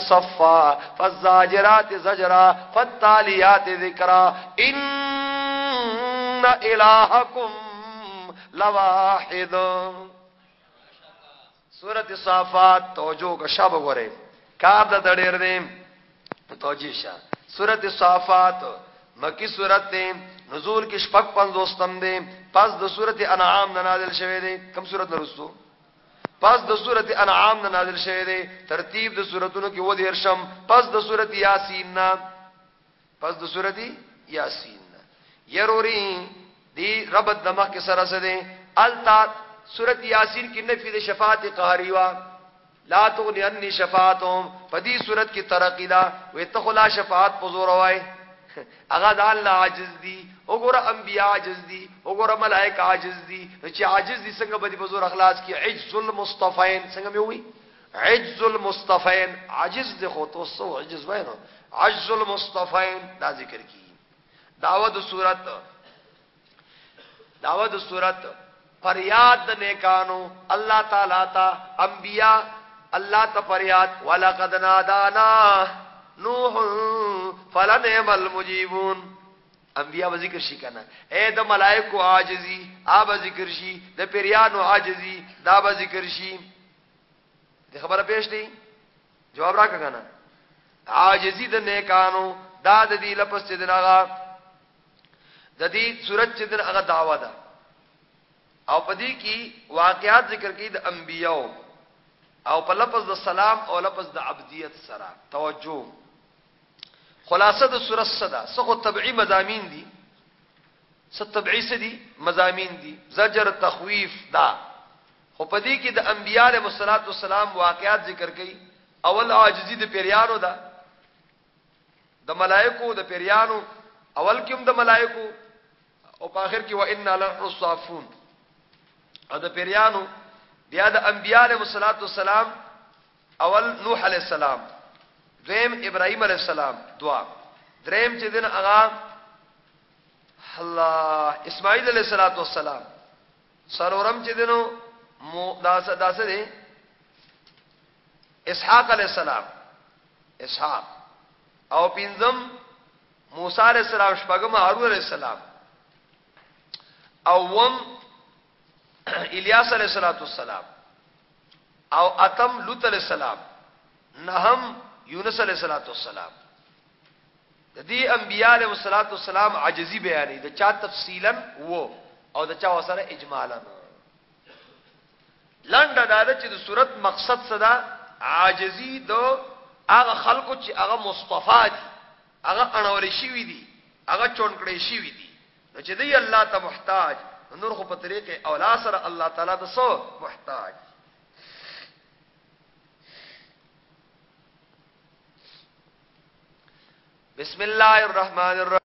صفا، فالزاجرات زجرا، فالتاليات ذكرا. ان الهكم لواحد. سورۃ الصافات توجو کا شب غره کار د ډېر دې توجی شه سورۃ الصافات مکی سورۃ نزول کې شپږ پنځوستم دې پس د سورۃ انعام نازل شوه دې کوم سورۃ نرسو پس د سورته انعام نه نازل شوه دی، ترتیب د سوراتونو کې و دې هرشم پس د سورته یاسین نه. پس د سورته یاسین نه. يروري دی رب دماغ کې سره سره دی التا سورته یاسین کې نفي د شفاعت قهري وا. لا تغني عني شفاعتهم. پدې صورت کې ترقی دا. وې تخلا شفاعت پزور وای. هغه د الله عاجز دي وګوره انبیا عاجز دي وګوره ملائکه عاجز دي چې عاجز دي څنګه به په زور اخلاص کې عجز المصطفین څنګه مې وي عجز المصطفین، عاجز دي خو تو سو عجز وینو عجز المصطفین، دا ذکر کی۔ دعوت صورت دعوت صورت، فریاد نیکانو الله تعالی تا انبیا الله ته فریاد، ولقد نادانا نوح فلنعم المجيبون انبیاء و ذکر شي کنه اے د ملائکو عاجزی آب ذکر شي. د پیرانو عاجزی، دا به ذکر شي. د خبره پېښ دی؟ جواب راکا کنه عاجزی د نیکانو، دا د دې لپس چې دغه د دې صورت چې دغه دعوا ده. او پدې کې واقعات ذکر کړي د انبیاء او په لفظ د سلام او لفظ د عبدیت سره. توجه. خلاصه د سورۃ صدا څخه تبعی مزامین دي. ست تبعی سدي مزامین دي. زجر، تخویف، دا. خو پدې کې د انبیاء مسلات والسلام واقعات ذکر کړي. اول عاجزی د پیریانو دا د ملائکو، د پیریانو. اول کوم د ملائکو. او په اخر کې و ان لنصافون ا د پیریانو. بیا د انبیاء مسلات والسلام. اول نوح علی السلام. دویم ابراهيم عليه السلام، دعا. دریم چې دین اغا الله اسماعیل علیہ الصلوۃ والسلام. سرورم چې دینو داسه داسه دي اسحاق علیہ السلام. اسحاق. او پینزم موسی علیہ السلام شپږم هارون علیہ السلام. او وم الیاس علیہ الصلوۃ والسلام. او اتم لوط علیہ السلام. نهم یونس علیہ الصلوۃ والسلام۔ د دې انبیاء علیہ الصلوۃ والسلام عجزی بیانې، د چا تفصیلا وو او د چا وسره اجمالا. لنډه دا چې د صورت مقصد صدا عاجزی دو هغه خلکو چې هغه مصطفی دي، هغه انوري شي دي، هغه چونکړې شي دي. نو چې دی الله ته محتاج نور خو په طریقې اولا سره الله تعالی ته سو محتاج؟ بسم الله الرحمن الرحیم۔